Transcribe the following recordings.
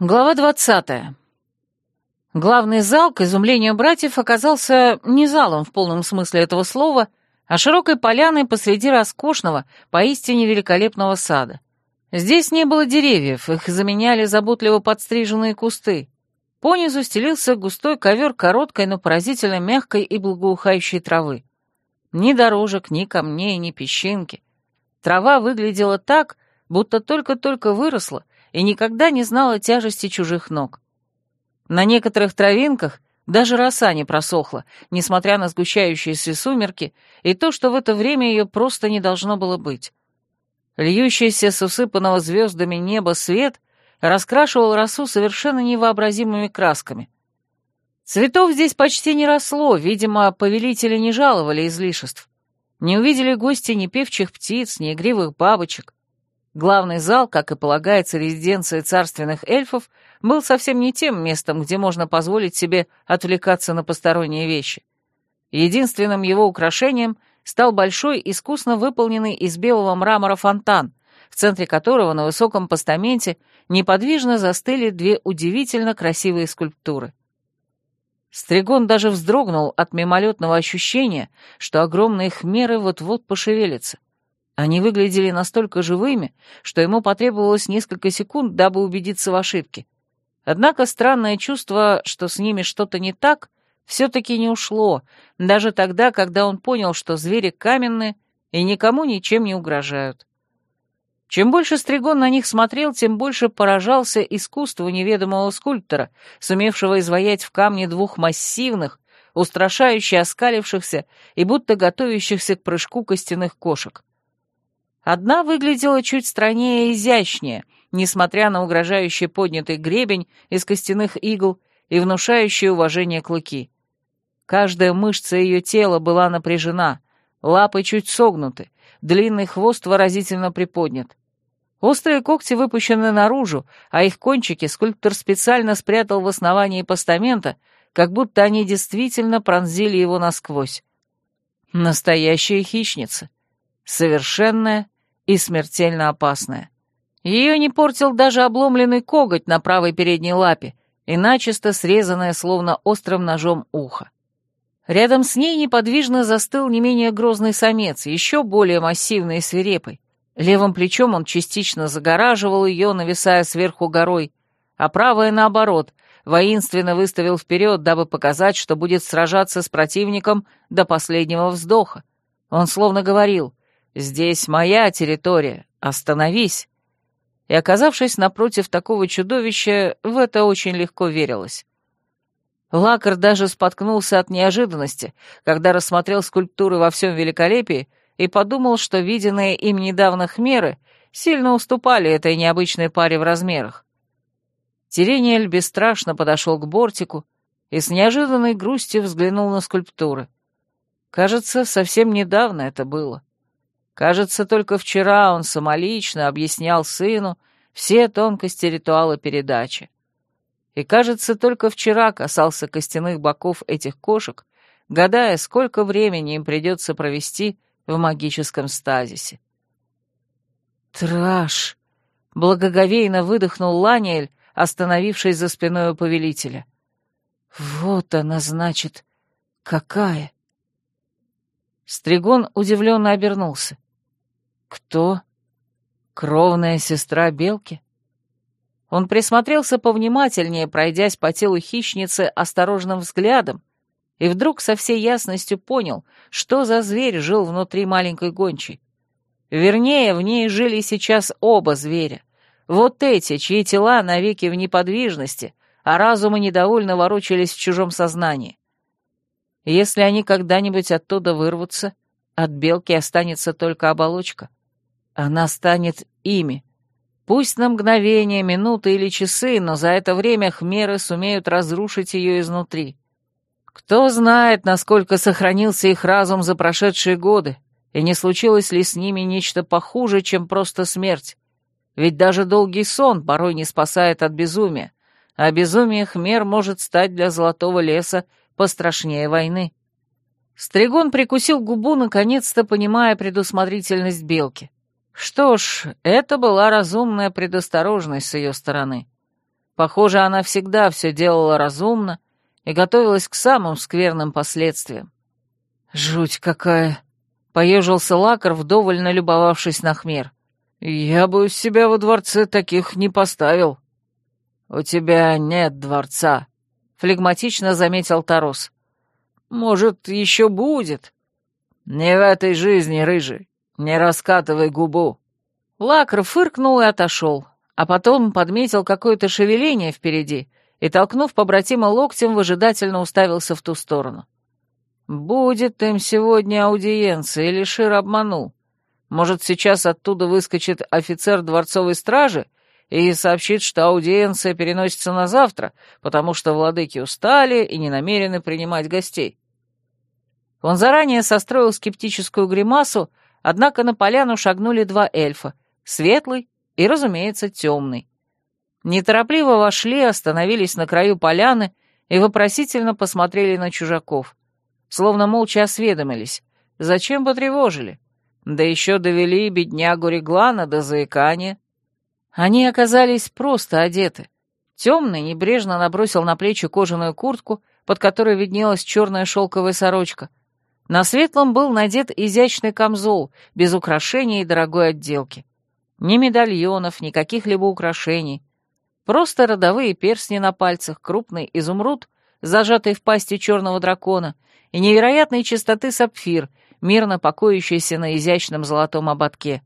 Глава двадцатая. Главный зал, к изумлению братьев, оказался не залом в полном смысле этого слова, а широкой поляной посреди роскошного, поистине великолепного сада. Здесь не было деревьев, их заменяли заботливо подстриженные кусты. Понизу стелился густой ковер короткой, но поразительно мягкой и благоухающей травы. Ни дорожек, ни камней, ни песчинки. Трава выглядела так, будто только-только выросла, и никогда не знала тяжести чужих ног. На некоторых травинках даже роса не просохла, несмотря на сгущающиеся сумерки и то, что в это время ее просто не должно было быть. Льющийся с усыпанного звездами неба свет раскрашивал росу совершенно невообразимыми красками. Цветов здесь почти не росло, видимо, повелители не жаловали излишеств. Не увидели гости ни певчих птиц, ни игривых бабочек. Главный зал, как и полагается резиденция царственных эльфов, был совсем не тем местом, где можно позволить себе отвлекаться на посторонние вещи. Единственным его украшением стал большой, искусно выполненный из белого мрамора фонтан, в центре которого на высоком постаменте неподвижно застыли две удивительно красивые скульптуры. Стригон даже вздрогнул от мимолетного ощущения, что огромные хмеры вот-вот пошевелятся. Они выглядели настолько живыми, что ему потребовалось несколько секунд, дабы убедиться в ошибке. Однако странное чувство, что с ними что-то не так, все-таки не ушло, даже тогда, когда он понял, что звери каменные и никому ничем не угрожают. Чем больше Стригон на них смотрел, тем больше поражался искусству неведомого скульптора, сумевшего изваять в камне двух массивных, устрашающе оскалившихся и будто готовящихся к прыжку костяных кошек. Одна выглядела чуть страннее и изящнее, несмотря на угрожающий поднятый гребень из костяных игл и внушающие уважение клыки. Каждая мышца ее тела была напряжена, лапы чуть согнуты, длинный хвост выразительно приподнят. Острые когти выпущены наружу, а их кончики скульптор специально спрятал в основании постамента, как будто они действительно пронзили его насквозь. Настоящая хищница. Совершенная и смертельно опасная. Ее не портил даже обломленный коготь на правой передней лапе и начисто срезанное словно острым ножом ухо. Рядом с ней неподвижно застыл не менее грозный самец, еще более массивный и свирепый. Левым плечом он частично загораживал ее, нависая сверху горой, а правое, наоборот, воинственно выставил вперед, дабы показать, что будет сражаться с противником до последнего вздоха. Он словно говорил «Здесь моя территория, остановись!» И, оказавшись напротив такого чудовища, в это очень легко верилось. Лакар даже споткнулся от неожиданности, когда рассмотрел скульптуры во всем великолепии и подумал, что виденные им недавно хмеры сильно уступали этой необычной паре в размерах. Терениэль бесстрашно подошел к бортику и с неожиданной грустью взглянул на скульптуры. Кажется, совсем недавно это было. Кажется, только вчера он самолично объяснял сыну все тонкости ритуала передачи. И, кажется, только вчера касался костяных боков этих кошек, гадая, сколько времени им придется провести в магическом стазисе. «Траш!» — благоговейно выдохнул Ланиэль, остановившись за спиной у повелителя. «Вот она, значит, какая!» Стригон удивленно обернулся. Кто? Кровная сестра Белки? Он присмотрелся повнимательнее, пройдясь по телу хищницы осторожным взглядом, и вдруг со всей ясностью понял, что за зверь жил внутри маленькой гончей. Вернее, в ней жили сейчас оба зверя. Вот эти, чьи тела навеки в неподвижности, а разумы недовольно ворочались в чужом сознании. Если они когда-нибудь оттуда вырвутся, от белки останется только оболочка. Она станет ими. Пусть на мгновение, минуты или часы, но за это время хмеры сумеют разрушить ее изнутри. Кто знает, насколько сохранился их разум за прошедшие годы, и не случилось ли с ними нечто похуже, чем просто смерть. Ведь даже долгий сон порой не спасает от безумия, а безумие хмер может стать для Золотого леса пострашнее войны. Стригон прикусил губу, наконец-то понимая предусмотрительность белки. Что ж, это была разумная предосторожность с ее стороны. Похоже, она всегда все делала разумно и готовилась к самым скверным последствиям. «Жуть какая!» — поежился Лакар, вдоволь налюбовавшись на хмер. «Я бы у себя во дворце таких не поставил». «У тебя нет дворца», — флегматично заметил Тарос. «Может, еще будет?» «Не в этой жизни, рыжий. Не раскатывай губу». Лакр фыркнул и отошел, а потом подметил какое-то шевеление впереди и, толкнув побратима локтем, выжидательно уставился в ту сторону. «Будет им сегодня аудиенция, или Шир обманул. Может, сейчас оттуда выскочит офицер дворцовой стражи и сообщит, что аудиенция переносится на завтра, потому что владыки устали и не намерены принимать гостей. Он заранее состроил скептическую гримасу, однако на поляну шагнули два эльфа, светлый и, разумеется, темный. Неторопливо вошли, остановились на краю поляны и вопросительно посмотрели на чужаков. Словно молча осведомились. Зачем потревожили? Да еще довели беднягу Реглана до заикания. Они оказались просто одеты. Темный небрежно набросил на плечи кожаную куртку, под которой виднелась черная шелковая сорочка. На светлом был надет изящный камзол, без украшений и дорогой отделки. Ни медальонов, ни каких-либо украшений. Просто родовые перстни на пальцах, крупный изумруд, зажатый в пасти черного дракона, и невероятной чистоты сапфир, мирно покоящийся на изящном золотом ободке.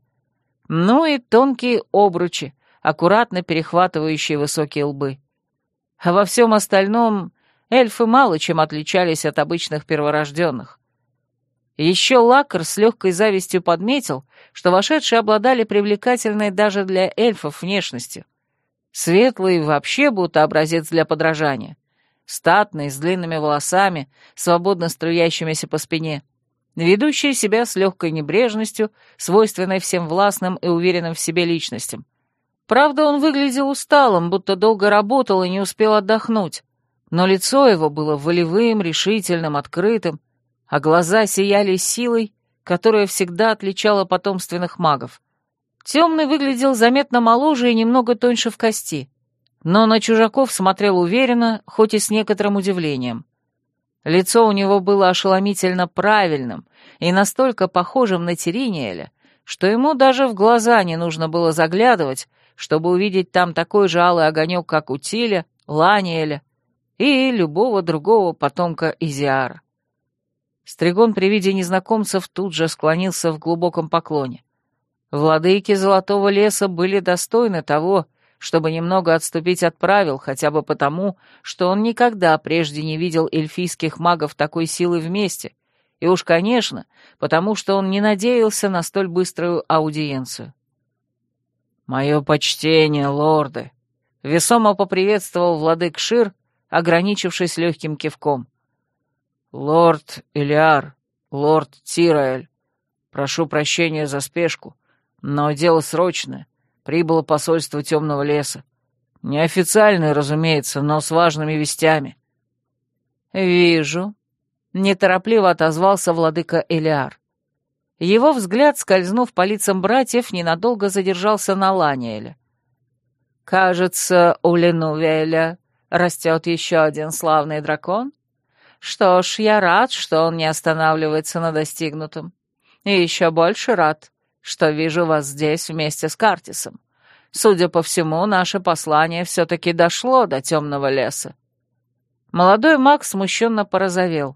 Ну и тонкие обручи, аккуратно перехватывающие высокие лбы. А во всем остальном эльфы мало чем отличались от обычных перворожденных. Еще Лакар с легкой завистью подметил, что вошедшие обладали привлекательной даже для эльфов внешностью. Светлый вообще будто образец для подражания. Статный, с длинными волосами, свободно струящимися по спине ведущий себя с легкой небрежностью, свойственной всем властным и уверенным в себе личностям. Правда, он выглядел усталым, будто долго работал и не успел отдохнуть, но лицо его было волевым, решительным, открытым, а глаза сияли силой, которая всегда отличала потомственных магов. Темный выглядел заметно моложе и немного тоньше в кости, но на чужаков смотрел уверенно, хоть и с некоторым удивлением. Лицо у него было ошеломительно правильным и настолько похожим на Теринеля, что ему даже в глаза не нужно было заглядывать, чтобы увидеть там такой же алый огонек, как у Тиля, Ланиэля и любого другого потомка Изиара. Стригон при виде незнакомцев тут же склонился в глубоком поклоне. Владыки Золотого леса были достойны того, чтобы немного отступить от правил, хотя бы потому, что он никогда прежде не видел эльфийских магов такой силы вместе, и уж, конечно, потому что он не надеялся на столь быструю аудиенцию. «Мое почтение, лорды!» — весомо поприветствовал владык Шир, ограничившись легким кивком. «Лорд Элиар, лорд Тираэль, прошу прощения за спешку, но дело срочное прибыло посольство Темного леса. Неофициальное, разумеется, но с важными вестями». «Вижу», — неторопливо отозвался владыка Элиар. Его взгляд, скользнув по лицам братьев, ненадолго задержался на Ланиэле. «Кажется, у Ленувеля растет еще один славный дракон. Что ж, я рад, что он не останавливается на достигнутом. И еще больше рад, что вижу вас здесь вместе с Картисом. Судя по всему, наше послание все-таки дошло до темного леса. Молодой маг смущенно порозовел.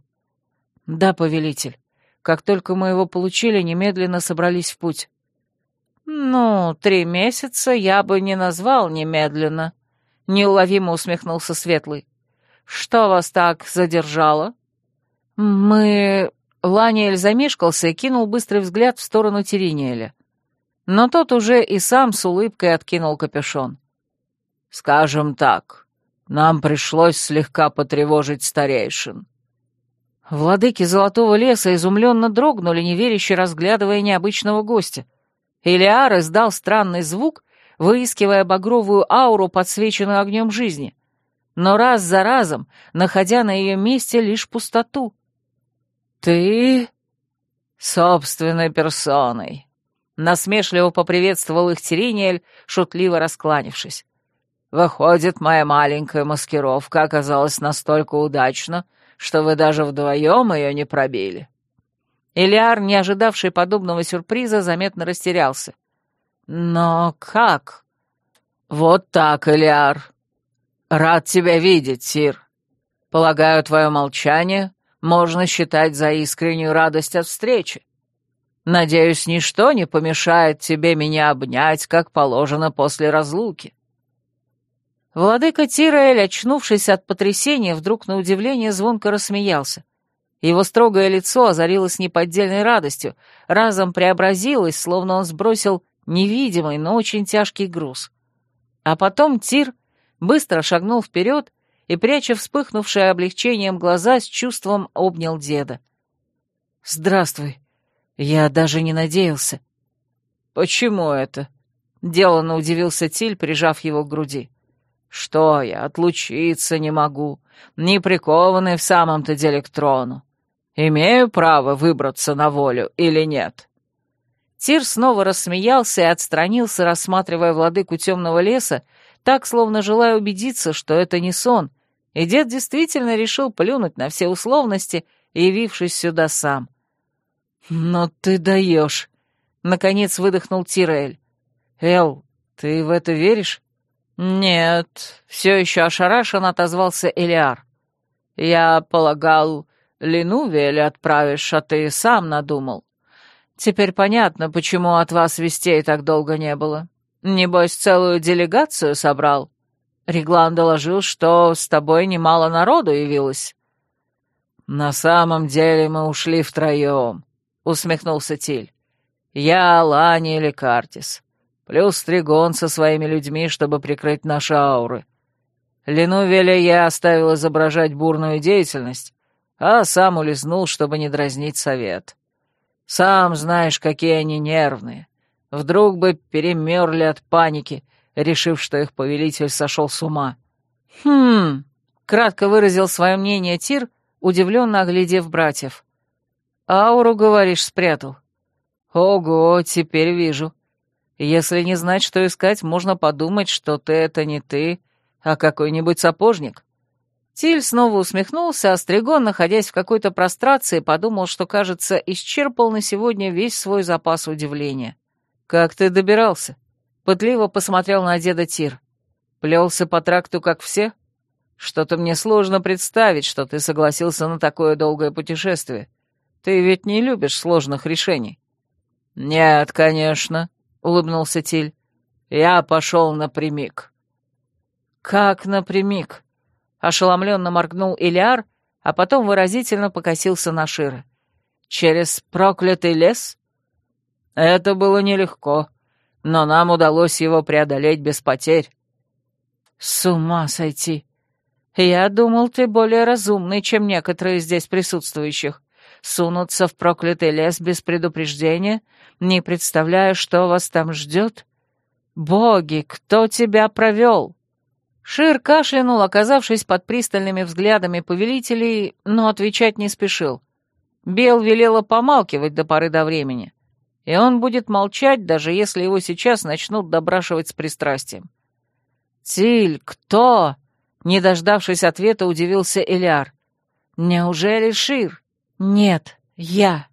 «Да, повелитель. Как только мы его получили, немедленно собрались в путь». «Ну, три месяца я бы не назвал немедленно», — неуловимо усмехнулся Светлый. «Что вас так задержало?» «Мы...» Ланиэль замешкался и кинул быстрый взгляд в сторону Теринеля. Но тот уже и сам с улыбкой откинул капюшон. «Скажем так, нам пришлось слегка потревожить старейшин». Владыки Золотого Леса изумленно дрогнули, неверяще разглядывая необычного гостя. Элиар издал странный звук, выискивая багровую ауру, подсвеченную огнем жизни, но раз за разом, находя на ее месте лишь пустоту. «Ты...» «Собственной персоной», — насмешливо поприветствовал их Терениэль, шутливо раскланившись. Выходит, моя маленькая маскировка оказалась настолько удачна, что вы даже вдвоем ее не пробили». Элиар, не ожидавший подобного сюрприза, заметно растерялся. «Но как?» «Вот так, Элиар. Рад тебя видеть, Сир. Полагаю, твое молчание можно считать за искреннюю радость от встречи. Надеюсь, ничто не помешает тебе меня обнять, как положено после разлуки». Владыка Тираэль, очнувшись от потрясения, вдруг на удивление звонко рассмеялся. Его строгое лицо озарилось неподдельной радостью, разом преобразилось, словно он сбросил невидимый, но очень тяжкий груз. А потом Тир быстро шагнул вперед и, пряча вспыхнувшее облегчением глаза, с чувством обнял деда. «Здравствуй. Я даже не надеялся». «Почему это?» — деланно удивился Тиль, прижав его к груди. «Что я, отлучиться не могу, не прикованный в самом-то деле к трону. Имею право выбраться на волю или нет?» Тир снова рассмеялся и отстранился, рассматривая владыку темного леса, так, словно желая убедиться, что это не сон, и дед действительно решил плюнуть на все условности, явившись сюда сам. «Но ты даешь!» — наконец выдохнул Тирель. «Эл, ты в это веришь?» «Нет», — все еще ошарашен отозвался Элиар. «Я полагал, Линувель отправишь, а ты сам надумал. Теперь понятно, почему от вас вестей так долго не было. Небось, целую делегацию собрал. Реглан доложил, что с тобой немало народу явилось». «На самом деле мы ушли втроем», — усмехнулся Тиль. «Я, Лани или Картис, плюс Тригон со своими людьми, чтобы прикрыть наши ауры. Ленувеля я оставил изображать бурную деятельность, а сам улизнул, чтобы не дразнить совет. Сам знаешь, какие они нервные. Вдруг бы перемерли от паники, решив, что их повелитель сошел с ума. «Хм...» — кратко выразил свое мнение Тир, удивленно оглядев братьев. «Ауру, говоришь, спрятал?» «Ого, теперь вижу. Если не знать, что искать, можно подумать, что ты — это не ты, а какой-нибудь сапожник». Тиль снова усмехнулся, а Стригон, находясь в какой-то прострации, подумал, что, кажется, исчерпал на сегодня весь свой запас удивления. «Как ты добирался?» Пытливо посмотрел на деда Тир. «Плелся по тракту, как все? Что-то мне сложно представить, что ты согласился на такое долгое путешествие. Ты ведь не любишь сложных решений». «Нет, конечно», — улыбнулся Тиль. «Я пошел напрямик». «Как напрямик?» Ошеломленно моргнул Илиар, а потом выразительно покосился на Шира. «Через проклятый лес?» «Это было нелегко, но нам удалось его преодолеть без потерь». «С ума сойти! Я думал, ты более разумный, чем некоторые здесь присутствующих. Сунуться в проклятый лес без предупреждения, не представляя, что вас там ждет? Боги, кто тебя провел?» Шир кашлянул, оказавшись под пристальными взглядами повелителей, но отвечать не спешил. Бел велела помалкивать до поры до времени, и он будет молчать, даже если его сейчас начнут добрашивать с пристрастием. «Тиль, кто?» — не дождавшись ответа, удивился Эляр. «Неужели Шир?» «Нет, я».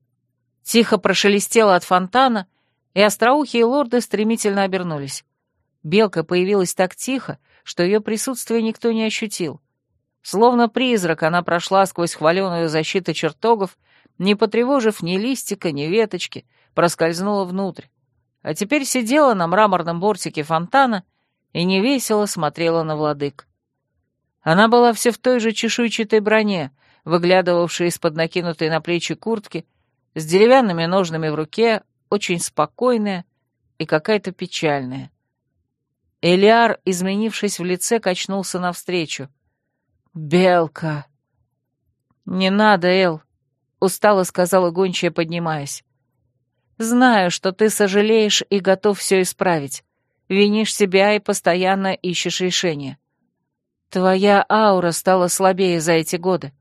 Тихо прошелестело от фонтана, и остроухие лорды стремительно обернулись. Белка появилась так тихо, что ее присутствие никто не ощутил. Словно призрак она прошла сквозь хваленую защиту чертогов, не потревожив ни листика, ни веточки, проскользнула внутрь. А теперь сидела на мраморном бортике фонтана и невесело смотрела на владык. Она была все в той же чешуйчатой броне, выглядывавшей из-под накинутой на плечи куртки, с деревянными ножными в руке, очень спокойная и какая-то печальная. Элиар, изменившись в лице, качнулся навстречу. «Белка!» «Не надо, Эл», — устало сказала гончая, поднимаясь. «Знаю, что ты сожалеешь и готов все исправить. Винишь себя и постоянно ищешь решения. Твоя аура стала слабее за эти годы.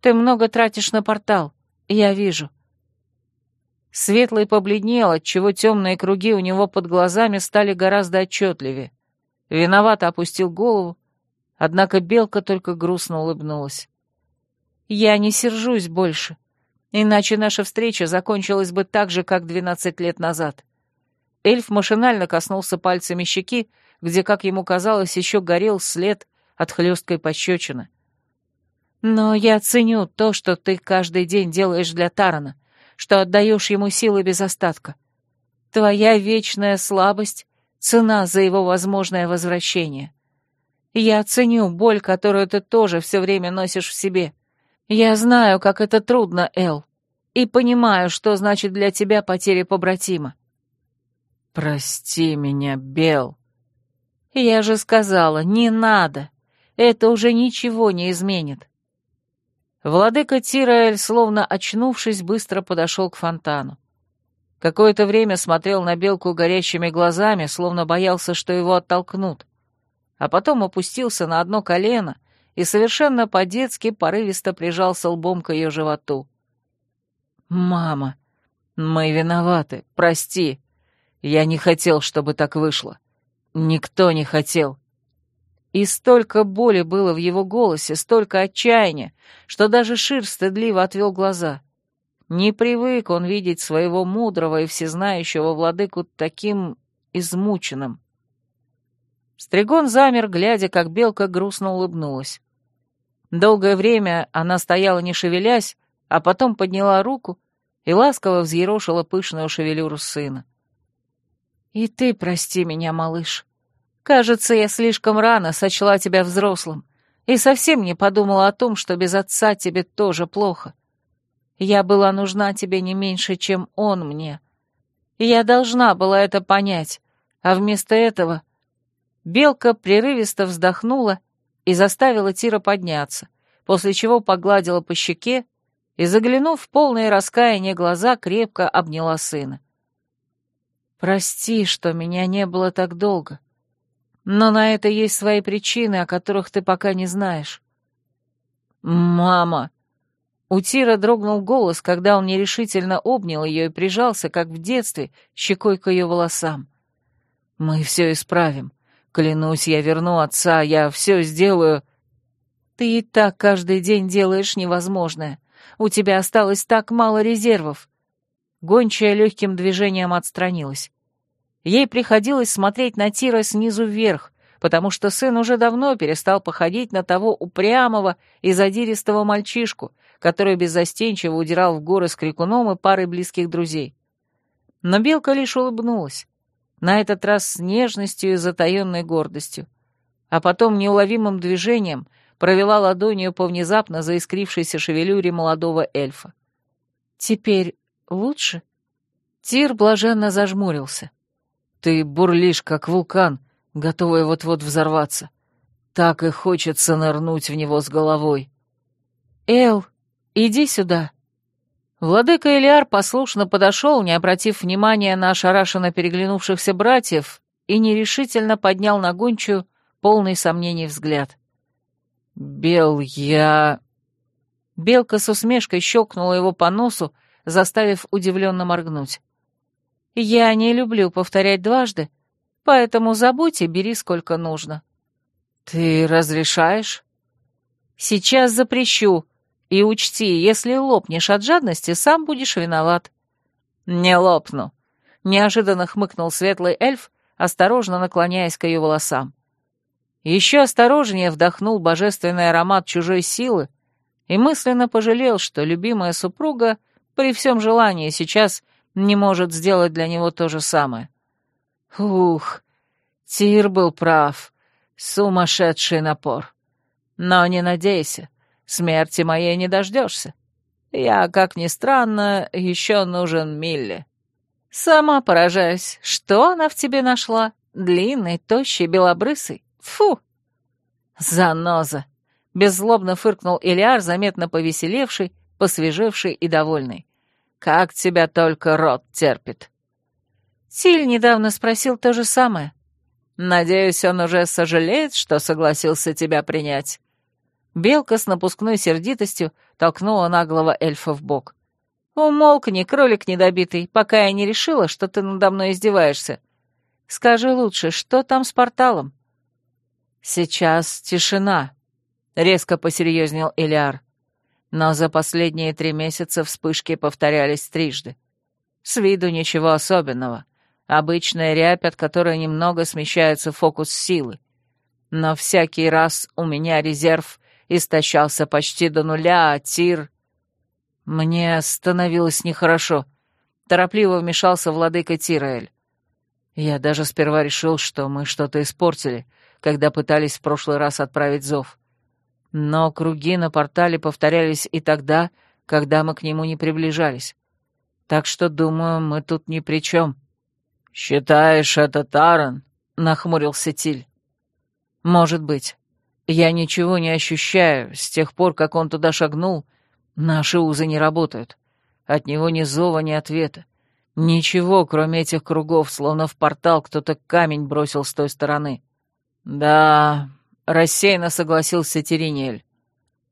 Ты много тратишь на портал, я вижу». Светлый побледнел, отчего темные круги у него под глазами стали гораздо отчетливее. виновато опустил голову, однако белка только грустно улыбнулась. «Я не сержусь больше, иначе наша встреча закончилась бы так же, как двенадцать лет назад». Эльф машинально коснулся пальцами щеки, где, как ему казалось, еще горел след от хлесткой пощечины. «Но я ценю то, что ты каждый день делаешь для Тарана, что отдаешь ему силы без остатка. Твоя вечная слабость — цена за его возможное возвращение. Я ценю боль, которую ты тоже все время носишь в себе. Я знаю, как это трудно, Эл, и понимаю, что значит для тебя потеря побратима. «Прости меня, Бел». «Я же сказала, не надо. Это уже ничего не изменит». Владыка Тираэль, словно очнувшись, быстро подошел к фонтану. Какое-то время смотрел на белку горящими глазами, словно боялся, что его оттолкнут, а потом опустился на одно колено и совершенно по-детски порывисто прижался лбом к ее животу. «Мама, мы виноваты, прости», я не хотел, чтобы так вышло. Никто не хотел. И столько боли было в его голосе, столько отчаяния, что даже Шир стыдливо отвел глаза. Не привык он видеть своего мудрого и всезнающего владыку таким измученным. Стригон замер, глядя, как белка грустно улыбнулась. Долгое время она стояла не шевелясь, а потом подняла руку и ласково взъерошила пышную шевелюру сына. «И ты прости меня, малыш. Кажется, я слишком рано сочла тебя взрослым и совсем не подумала о том, что без отца тебе тоже плохо. Я была нужна тебе не меньше, чем он мне. Я должна была это понять, а вместо этого...» Белка прерывисто вздохнула и заставила Тира подняться, после чего погладила по щеке и, заглянув в полное раскаяние глаза, крепко обняла сына. Прости, что меня не было так долго. Но на это есть свои причины, о которых ты пока не знаешь. Мама! У Тира дрогнул голос, когда он нерешительно обнял ее и прижался, как в детстве, щекой к ее волосам. Мы все исправим. Клянусь, я верну отца, я все сделаю. Ты и так каждый день делаешь невозможное. У тебя осталось так мало резервов. Гончая легким движением отстранилась. Ей приходилось смотреть на Тира снизу вверх, потому что сын уже давно перестал походить на того упрямого и задиристого мальчишку, который беззастенчиво удирал в горы с крикуном и парой близких друзей. Но Белка лишь улыбнулась, на этот раз с нежностью и затаенной гордостью, а потом неуловимым движением провела ладонью по внезапно заискрившейся шевелюре молодого эльфа. «Теперь лучше?» Тир блаженно зажмурился. Ты бурлишь, как вулкан, готовый вот-вот взорваться. Так и хочется нырнуть в него с головой. Эл, иди сюда. Владыка Элиар послушно подошел, не обратив внимания на ошарашенно переглянувшихся братьев, и нерешительно поднял на гончую полный сомнений взгляд. «Бел, я...» Белка с усмешкой щелкнула его по носу, заставив удивленно моргнуть. Я не люблю повторять дважды, поэтому забудь и бери сколько нужно. Ты разрешаешь? Сейчас запрещу. И учти, если лопнешь от жадности, сам будешь виноват. Не лопну. Неожиданно хмыкнул светлый эльф, осторожно наклоняясь к ее волосам. Еще осторожнее вдохнул божественный аромат чужой силы и мысленно пожалел, что любимая супруга при всем желании сейчас не может сделать для него то же самое. Ух, Тир был прав. Сумасшедший напор. Но не надейся, смерти моей не дождешься. Я, как ни странно, еще нужен Милле. Сама поражаюсь, что она в тебе нашла? Длинный, тощий, белобрысый? Фу! Заноза! Беззлобно фыркнул Ильяр, заметно повеселевший, посвежевший и довольный. Как тебя только рот терпит. Тиль недавно спросил то же самое. Надеюсь, он уже сожалеет, что согласился тебя принять. Белка с напускной сердитостью толкнула наглого эльфа в бок. «Умолкни, кролик недобитый, пока я не решила, что ты надо мной издеваешься. Скажи лучше, что там с порталом? «Сейчас тишина», — резко посерьезнел Элиар. Но за последние три месяца вспышки повторялись трижды. С виду ничего особенного. Обычная рябь, от которой немного смещается фокус силы. Но всякий раз у меня резерв истощался почти до нуля, а тир... Мне становилось нехорошо. Торопливо вмешался владыка Тираэль. Я даже сперва решил, что мы что-то испортили, когда пытались в прошлый раз отправить зов. Но круги на портале повторялись и тогда, когда мы к нему не приближались. Так что, думаю, мы тут ни при чем. «Считаешь, это Таран?» — нахмурился Тиль. «Может быть. Я ничего не ощущаю. С тех пор, как он туда шагнул, наши узы не работают. От него ни зова, ни ответа. Ничего, кроме этих кругов, словно в портал кто-то камень бросил с той стороны. Да, рассеянно согласился Теринель.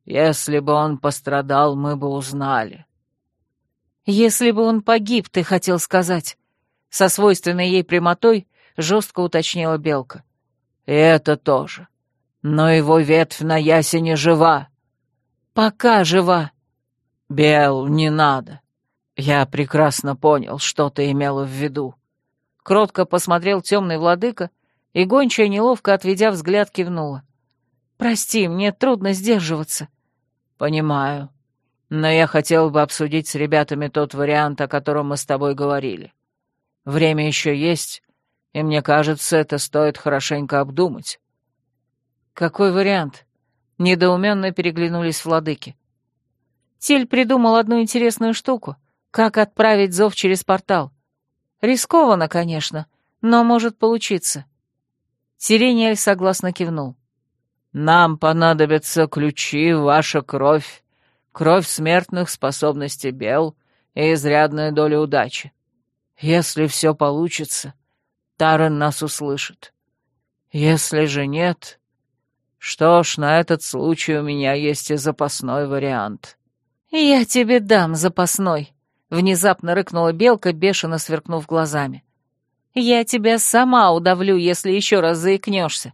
Если бы он пострадал, мы бы узнали. Если бы он погиб, ты хотел сказать. Со свойственной ей прямотой жестко уточнила Белка. И это тоже. Но его ветвь на ясене жива. Пока жива. Бел, не надо. «Я прекрасно понял, что ты имела в виду». Кротко посмотрел темный владыка, и гончая, неловко отведя взгляд, кивнула. «Прости, мне трудно сдерживаться». «Понимаю. Но я хотел бы обсудить с ребятами тот вариант, о котором мы с тобой говорили. Время еще есть, и мне кажется, это стоит хорошенько обдумать». «Какой вариант?» Недоуменно переглянулись владыки. Тиль придумал одну интересную штуку. Как отправить зов через портал? Рискованно, конечно, но может получиться. Сирениэль согласно кивнул. «Нам понадобятся ключи, ваша кровь, кровь смертных способностей бел и изрядная доля удачи. Если все получится, Тарен нас услышит. Если же нет... Что ж, на этот случай у меня есть и запасной вариант». «Я тебе дам запасной», Внезапно рыкнула белка, бешено сверкнув глазами. «Я тебя сама удавлю, если еще раз заикнешься».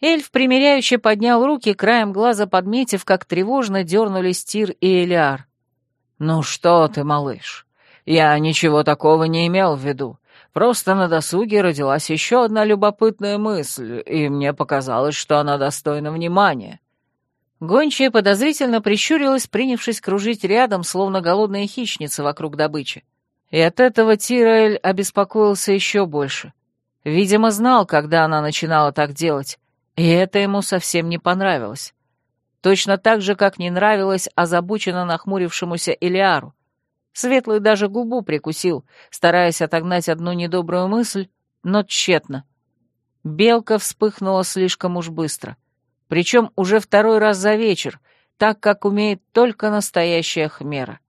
Эльф примиряюще поднял руки, краем глаза подметив, как тревожно дернулись Тир и Элиар. «Ну что ты, малыш, я ничего такого не имел в виду. Просто на досуге родилась еще одна любопытная мысль, и мне показалось, что она достойна внимания. Гончая подозрительно прищурилась, принявшись кружить рядом, словно голодная хищница вокруг добычи. И от этого Тираэль обеспокоился еще больше. Видимо, знал, когда она начинала так делать, и это ему совсем не понравилось. Точно так же, как не нравилось озабоченно нахмурившемуся Элиару. Светлый даже губу прикусил, стараясь отогнать одну недобрую мысль, но тщетно. Белка вспыхнула слишком уж быстро — причем уже второй раз за вечер, так как умеет только настоящая хмера.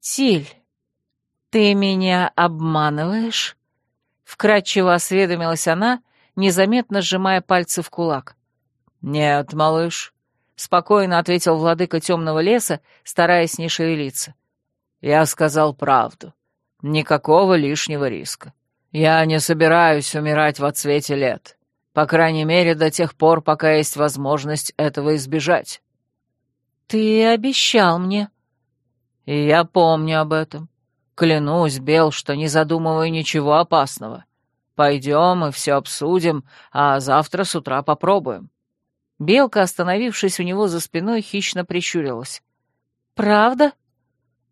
«Тиль, ты меня обманываешь?» Вкратчиво осведомилась она, незаметно сжимая пальцы в кулак. «Нет, малыш», — спокойно ответил владыка темного леса, стараясь не шевелиться. «Я сказал правду. Никакого лишнего риска. Я не собираюсь умирать в отсвете лет. По крайней мере, до тех пор, пока есть возможность этого избежать. Ты обещал мне. И я помню об этом. Клянусь, Бел, что не задумываю ничего опасного. Пойдем и все обсудим, а завтра с утра попробуем. Белка, остановившись у него за спиной, хищно прищурилась. «Правда?»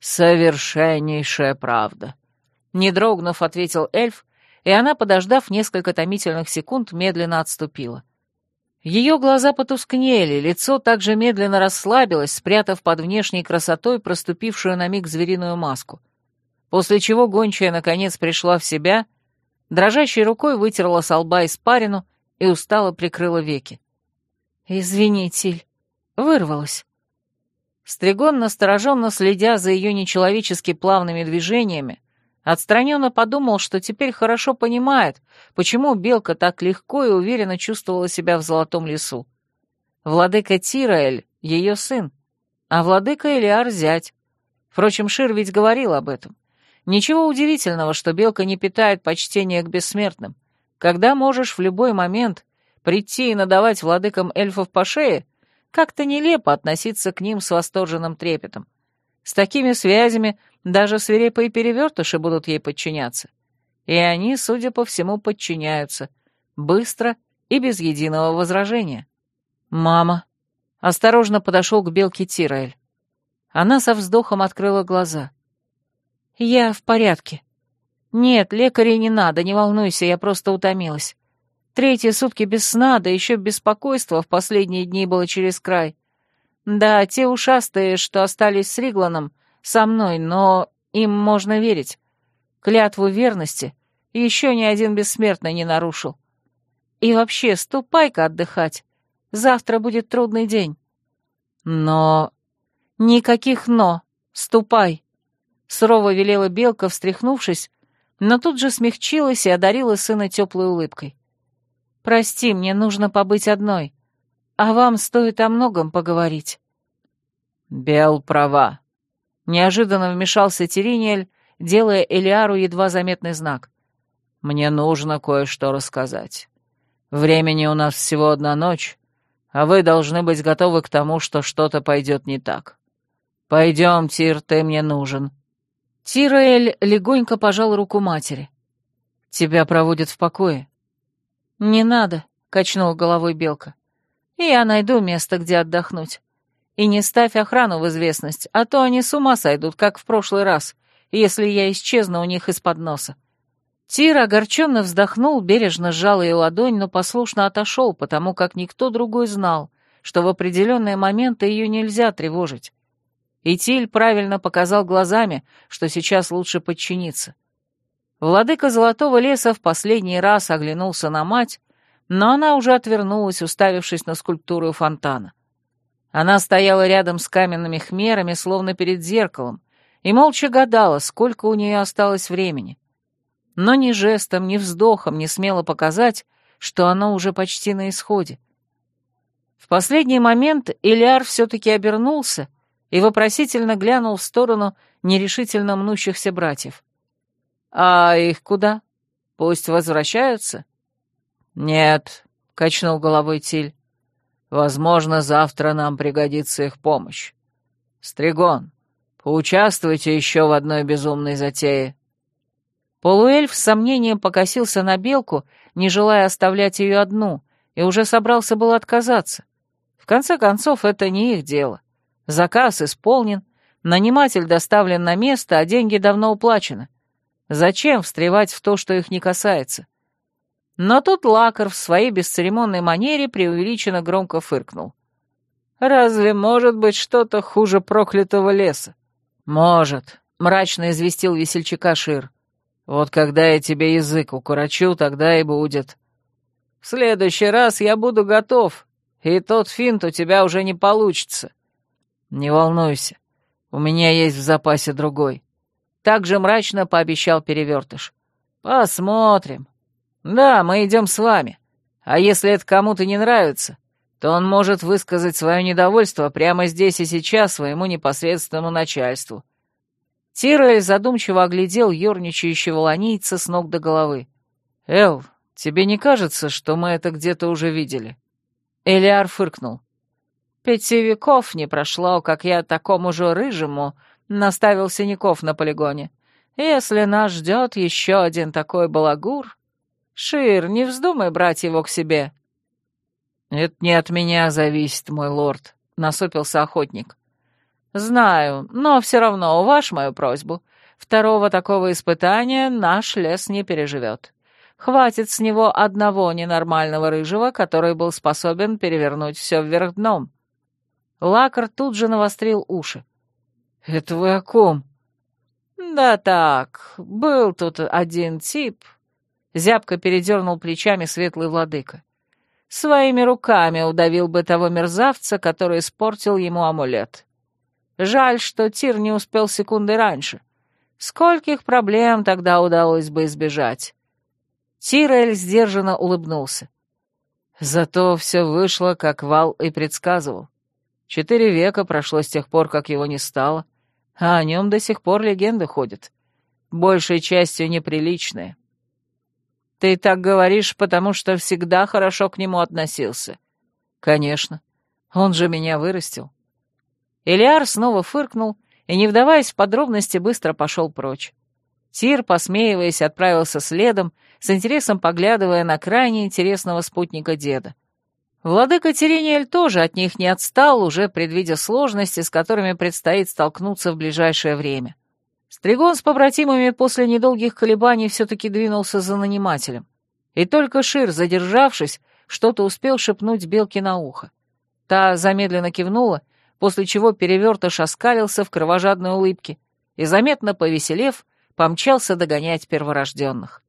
«Совершеннейшая правда», — не дрогнув, ответил эльф, и она, подождав несколько томительных секунд, медленно отступила. Ее глаза потускнели, лицо также медленно расслабилось, спрятав под внешней красотой проступившую на миг звериную маску. После чего гончая, наконец, пришла в себя, дрожащей рукой вытерла со лба испарину и устало прикрыла веки. «Извини, Тиль, вырвалась». Стригон, настороженно следя за ее нечеловечески плавными движениями, Отстраненно подумал, что теперь хорошо понимает, почему белка так легко и уверенно чувствовала себя в золотом лесу. Владыка Тираэль — ее сын, а владыка Элиар — зять. Впрочем, Шир ведь говорил об этом. Ничего удивительного, что белка не питает почтения к бессмертным, когда можешь в любой момент прийти и надавать владыкам эльфов по шее, как-то нелепо относиться к ним с восторженным трепетом. С такими связями даже свирепые перевертыши будут ей подчиняться. И они, судя по всему, подчиняются. Быстро и без единого возражения. «Мама!» Осторожно подошел к белке Тираэль. Она со вздохом открыла глаза. «Я в порядке. Нет, лекарей не надо, не волнуйся, я просто утомилась. Третьи сутки без сна, да еще беспокойство в последние дни было через край. Да, те ушастые, что остались с Ригланом, со мной, но им можно верить. Клятву верности еще ни один бессмертный не нарушил. И вообще, ступай-ка отдыхать. Завтра будет трудный день. Но... Никаких «но». Ступай. Сурово велела Белка, встряхнувшись, но тут же смягчилась и одарила сына теплой улыбкой. «Прости, мне нужно побыть одной, а вам стоит о многом поговорить». «Бел права», — неожиданно вмешался Теринель, делая Элиару едва заметный знак. «Мне нужно кое-что рассказать. Времени у нас всего одна ночь, а вы должны быть готовы к тому, что что-то пойдет не так. Пойдем, Тир, ты мне нужен». Тираэль легонько пожал руку матери. «Тебя проводят в покое». «Не надо», — качнула головой Белка. «Я найду место, где отдохнуть. И не ставь охрану в известность, а то они с ума сойдут, как в прошлый раз, если я исчезну у них из-под носа». Тир огорченно вздохнул, бережно сжал ее ладонь, но послушно отошел, потому как никто другой знал, что в определенные моменты ее нельзя тревожить. И Тиль правильно показал глазами, что сейчас лучше подчиниться. Владыка Золотого Леса в последний раз оглянулся на мать, но она уже отвернулась, уставившись на скульптуру фонтана. Она стояла рядом с каменными хмерами, словно перед зеркалом, и молча гадала, сколько у нее осталось времени. Но ни жестом, ни вздохом не смела показать, что оно уже почти на исходе. В последний момент Ильяр все-таки обернулся и вопросительно глянул в сторону нерешительно мнущихся братьев. «А их куда? Пусть возвращаются?» «Нет», — качнул головой Тиль. «Возможно, завтра нам пригодится их помощь. Стригон, поучаствуйте еще в одной безумной затее». Полуэльф с сомнением покосился на белку, не желая оставлять ее одну, и уже собрался был отказаться. В конце концов, это не их дело. Заказ исполнен, наниматель доставлен на место, а деньги давно уплачены. Зачем встревать в то, что их не касается? Но тут Лакар в своей бесцеремонной манере преувеличенно громко фыркнул. «Разве может быть что-то хуже проклятого леса?» «Может», — мрачно известил весельчака Шир. «Вот когда я тебе язык укорочу, тогда и будет». «В следующий раз я буду готов, и тот финт у тебя уже не получится. «Не волнуйся, у меня есть в запасе другой». Так же мрачно пообещал Перевертыш. «Посмотрим. Да, мы идем с вами. А если это кому-то не нравится, то он может высказать свое недовольство прямо здесь и сейчас своему непосредственному начальству». Тирель задумчиво оглядел ерничающего ланийца с ног до головы. «Эл, тебе не кажется, что мы это где-то уже видели?» Элиар фыркнул. Пяти веков не прошло, как я такому же рыжему наставил синяков на полигоне. Если нас ждет еще один такой балагур... Шир, не вздумай брать его к себе. Это не от меня зависит, мой лорд, — насупился охотник. Знаю, но все равно уваж мою просьбу. Второго такого испытания наш лес не переживет. Хватит с него одного ненормального рыжего, который был способен перевернуть все вверх дном. Лакар тут же навострил уши. «Это вы о ком?» «Да так, был тут один тип...» Зябко передернул плечами светлый владыка. «Своими руками удавил бы того мерзавца, который испортил ему амулет. Жаль, что Тир не успел секунды раньше. Скольких проблем тогда удалось бы избежать?» Тирель сдержанно улыбнулся. Зато все вышло, как Вал и предсказывал. Четыре века прошло с тех пор, как его не стало, а о нем до сих пор легенды ходят, большей частью неприличные. Ты так говоришь, потому что всегда хорошо к нему относился. Конечно. Он же меня вырастил. Элиар снова фыркнул и, не вдаваясь в подробности, быстро пошел прочь. Тир, посмеиваясь, отправился следом, с интересом поглядывая на крайне интересного спутника деда. Владыка Терениэль тоже от них не отстал, уже предвидя сложности, с которыми предстоит столкнуться в ближайшее время. Стригон с побратимами после недолгих колебаний все-таки двинулся за нанимателем. И только Шир, задержавшись, что-то успел шепнуть Белке на ухо. Та замедленно кивнула, после чего перевертыш оскалился в кровожадной улыбке и, заметно повеселев, помчался догонять перворожденных.